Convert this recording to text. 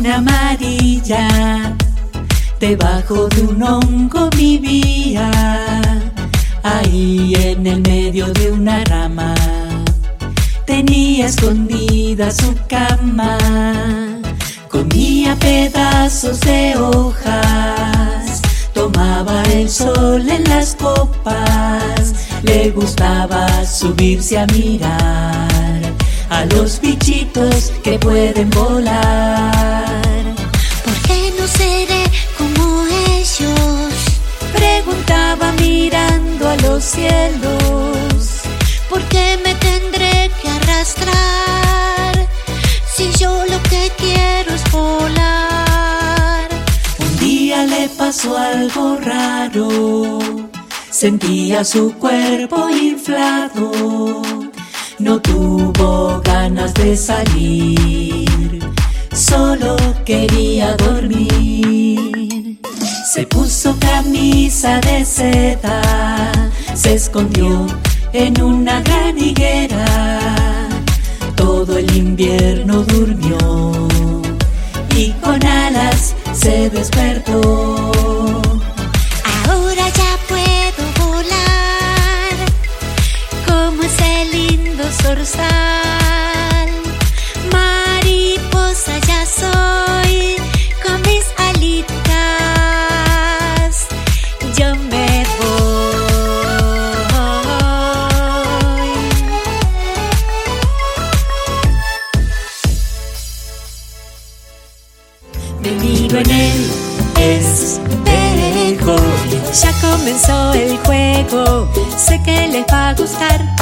luna amarilla, debajo de un hongo vivía, ahí en el medio de una rama, tenía escondida su cama, comía pedazos de hojas, tomaba el sol en las copas, le gustaba subirse a mirar a los bichitos que pueden volar. Los cielos. ¿Por qué me tendré que arrastrar si yo lo que quiero es volar? Un día le pasó algo raro. Sentía su cuerpo inflado no tuvo ganas de salir, solo quería dormir. Se puso camisa de seda, se escondió en una gran higuera. Todo el invierno durmió y con alas se despertó. Mariposa Me miro en el espejo. Ya comenzó el juego. Sé que les va a gustar